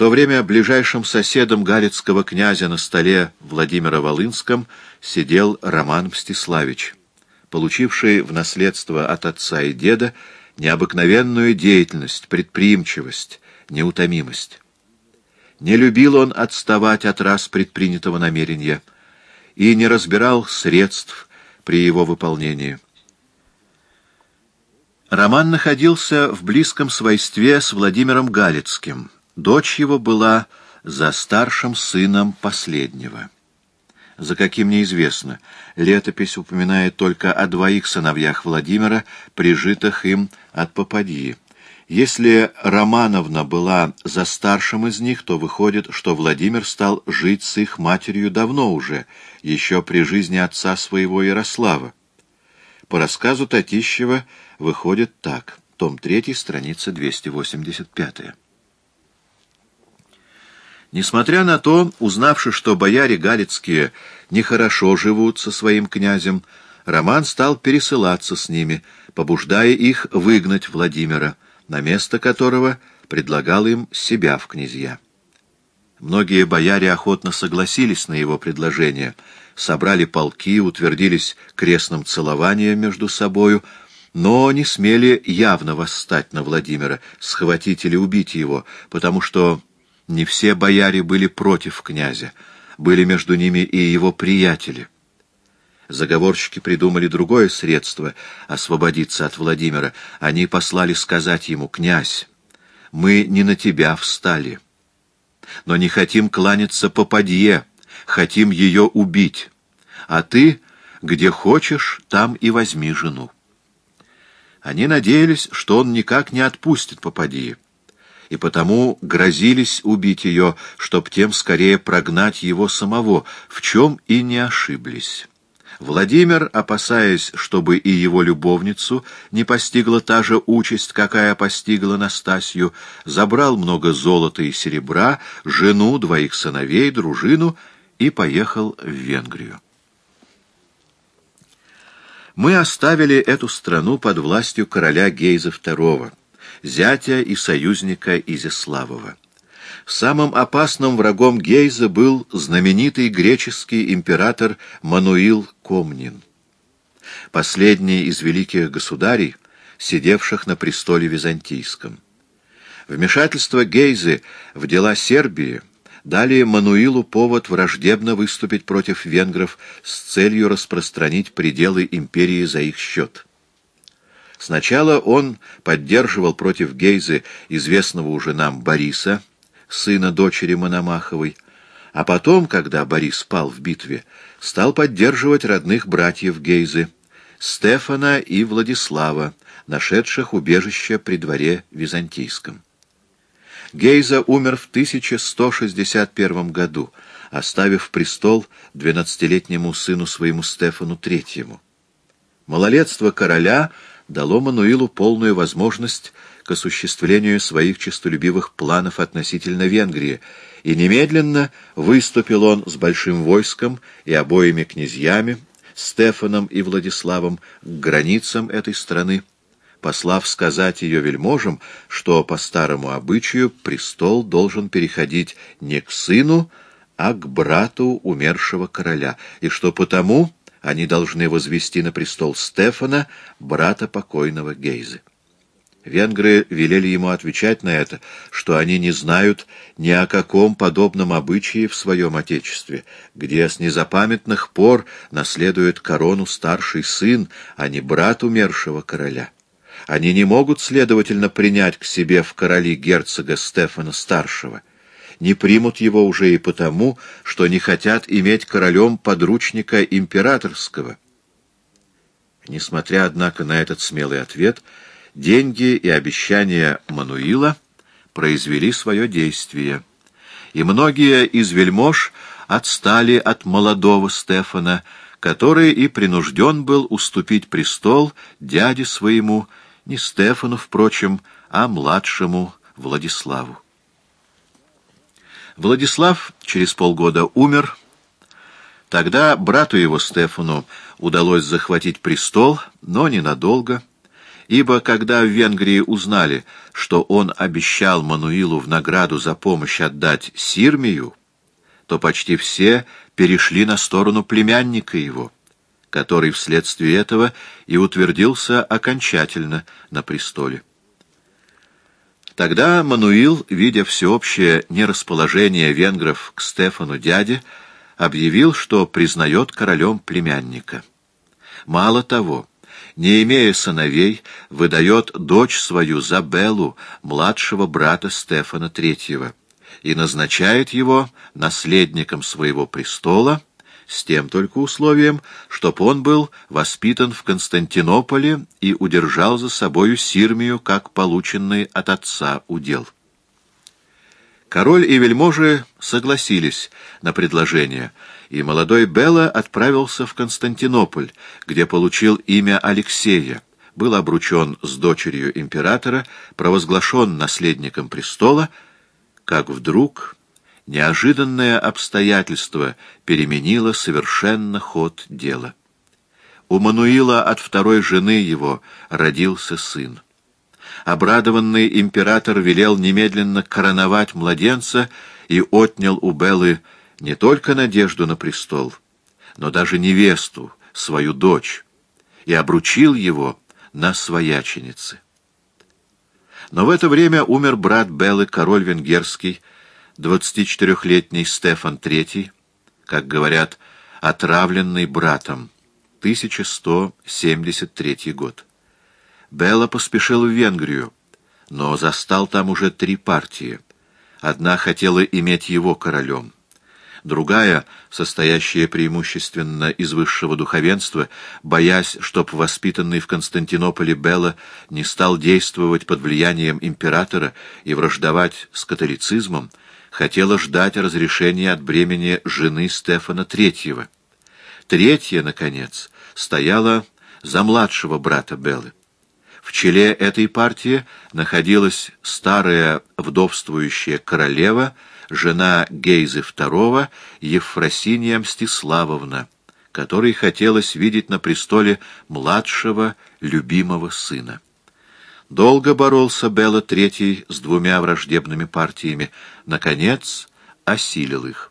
то время ближайшим соседом галицкого князя на столе Владимира Волынском сидел Роман Мстиславич, получивший в наследство от отца и деда необыкновенную деятельность, предприимчивость, неутомимость. Не любил он отставать от раз предпринятого намерения и не разбирал средств при его выполнении. Роман находился в близком свойстве с Владимиром Галицким. Дочь его была за старшим сыном последнего. За каким неизвестно. Летопись упоминает только о двоих сыновьях Владимира, прижитых им от попадьи. Если Романовна была за старшим из них, то выходит, что Владимир стал жить с их матерью давно уже, еще при жизни отца своего Ярослава. По рассказу Татищева выходит так. Том 3, страница 285. Несмотря на то, узнавши, что бояре галицкие нехорошо живут со своим князем, Роман стал пересылаться с ними, побуждая их выгнать Владимира, на место которого предлагал им себя в князья. Многие бояре охотно согласились на его предложение, собрали полки, утвердились крестным целованием между собою, но не смели явно восстать на Владимира, схватить или убить его, потому что не все бояре были против князя, были между ними и его приятели. Заговорщики придумали другое средство освободиться от Владимира. Они послали сказать ему, «Князь, мы не на тебя встали, но не хотим кланяться попадье, хотим ее убить, а ты, где хочешь, там и возьми жену». Они надеялись, что он никак не отпустит попадье, и потому грозились убить ее, чтоб тем скорее прогнать его самого, в чем и не ошиблись. Владимир, опасаясь, чтобы и его любовницу не постигла та же участь, какая постигла Настасью, забрал много золота и серебра, жену, двоих сыновей, дружину и поехал в Венгрию. Мы оставили эту страну под властью короля Гейза II, зятя и союзника Изяславова. Самым опасным врагом Гейза был знаменитый греческий император Мануил Комнин, последний из великих государей, сидевших на престоле византийском. Вмешательство Гейзы в дела Сербии дали Мануилу повод враждебно выступить против венгров с целью распространить пределы империи за их счет. Сначала он поддерживал против Гейзы известного уже нам Бориса, сына дочери Мономаховой, а потом, когда Борис пал в битве, стал поддерживать родных братьев Гейзы, Стефана и Владислава, нашедших убежище при дворе Византийском. Гейза умер в 1161 году, оставив престол двенадцатилетнему сыну своему Стефану Третьему. Малолетство короля дало Мануилу полную возможность к осуществлению своих честолюбивых планов относительно Венгрии, и немедленно выступил он с большим войском и обоими князьями, Стефаном и Владиславом, к границам этой страны, послав сказать ее вельможам, что по старому обычаю престол должен переходить не к сыну, а к брату умершего короля, и что потому они должны возвести на престол Стефана, брата покойного Гейзы. Венгры велели ему отвечать на это, что они не знают ни о каком подобном обычае в своем отечестве, где с незапамятных пор наследует корону старший сын, а не брат умершего короля. Они не могут, следовательно, принять к себе в короли герцога Стефана Старшего не примут его уже и потому, что не хотят иметь королем подручника императорского. Несмотря, однако, на этот смелый ответ, деньги и обещания Мануила произвели свое действие, и многие из вельмож отстали от молодого Стефана, который и принужден был уступить престол дяде своему, не Стефану, впрочем, а младшему Владиславу. Владислав через полгода умер. Тогда брату его Стефану удалось захватить престол, но ненадолго, ибо когда в Венгрии узнали, что он обещал Мануилу в награду за помощь отдать Сирмию, то почти все перешли на сторону племянника его, который вследствие этого и утвердился окончательно на престоле. Тогда Мануил, видя всеобщее нерасположение венгров к Стефану дяде, объявил, что признает королем племянника. Мало того, не имея сыновей, выдает дочь свою за Беллу, младшего брата Стефана Третьего, и назначает его наследником своего престола, с тем только условием, чтоб он был воспитан в Константинополе и удержал за собою Сирмию, как полученный от отца удел. Король и вельможи согласились на предложение, и молодой Белла отправился в Константинополь, где получил имя Алексея, был обручен с дочерью императора, провозглашен наследником престола, как вдруг неожиданное обстоятельство переменило совершенно ход дела. У Мануила от второй жены его родился сын. Обрадованный император велел немедленно короновать младенца и отнял у Беллы не только надежду на престол, но даже невесту, свою дочь, и обручил его на свояченице. Но в это время умер брат Беллы, король венгерский, 24-летний Стефан III, как говорят, отравленный братом, 1173 год. Белла поспешил в Венгрию, но застал там уже три партии. Одна хотела иметь его королем. Другая, состоящая преимущественно из высшего духовенства, боясь, чтоб воспитанный в Константинополе Белла не стал действовать под влиянием императора и враждовать с католицизмом, хотела ждать разрешения от бремени жены Стефана Третьего. Третья, наконец, стояла за младшего брата Беллы. В челе этой партии находилась старая вдовствующая королева, жена Гейзы II, Ефросиния Мстиславовна, которой хотелось видеть на престоле младшего любимого сына. Долго боролся Белла III с двумя враждебными партиями, наконец осилил их.